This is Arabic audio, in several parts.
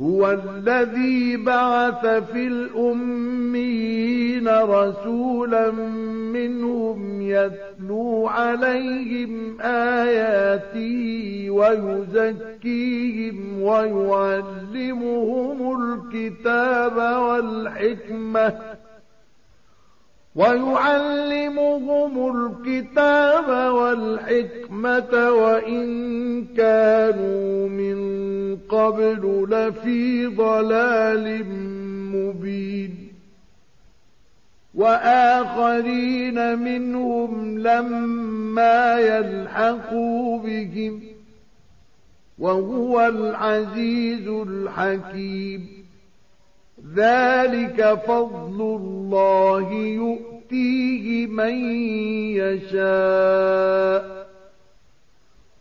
هو الذي بعث في الأميين رسولا منهم يتلو عليهم آياته ويزكيهم ويعلمهم الكتاب والحكمة ويعلمهم الكتاب والحكمة وإن كانوا قبل لفي ضلال مبين. وآخرين منهم لما يلحقوا بهم وهو العزيز الحكيم. ذلك فضل الله يؤتيه من يشاء.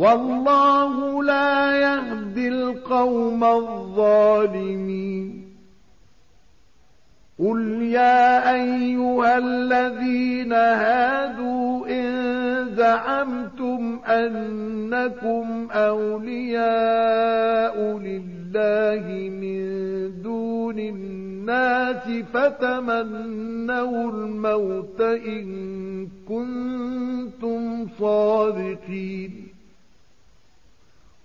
والله لا يهدي القوم الظالمين. قل يا أيها الذين هادوا إن زعمتم أنكم أولياء لله من دون الناس فتمنوا الموت إن كنتم صادقين.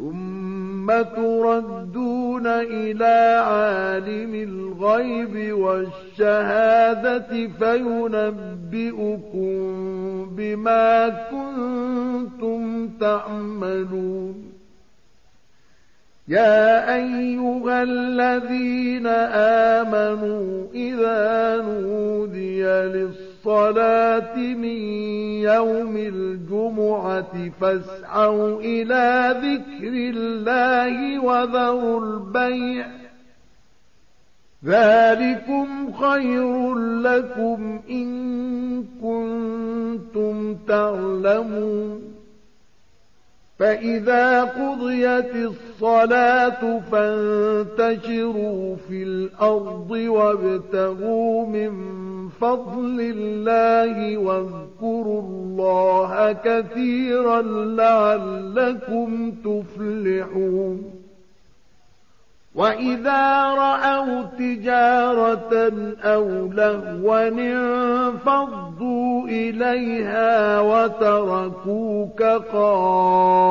ثم تردون إلى عالم الغيب والشهادة فينبئكم بما كنتم تعملون. يا أيها الذين آمنوا إذا نودي للصلاة من يوم الجمعة فاسعوا إلى ذكر الله وذروا البيع. ذلكم خير لكم إن كنتم تعلمون. فإذا قضيت الصلاة فانتشروا في الأرض وابتغوا من فضل الله واذكروا الله كثيرا لعلكم تفلحون. وإذا رأوا تجارة أو لهوا انفضوا إليها وتركوك قائما.